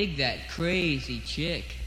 dig that crazy chick.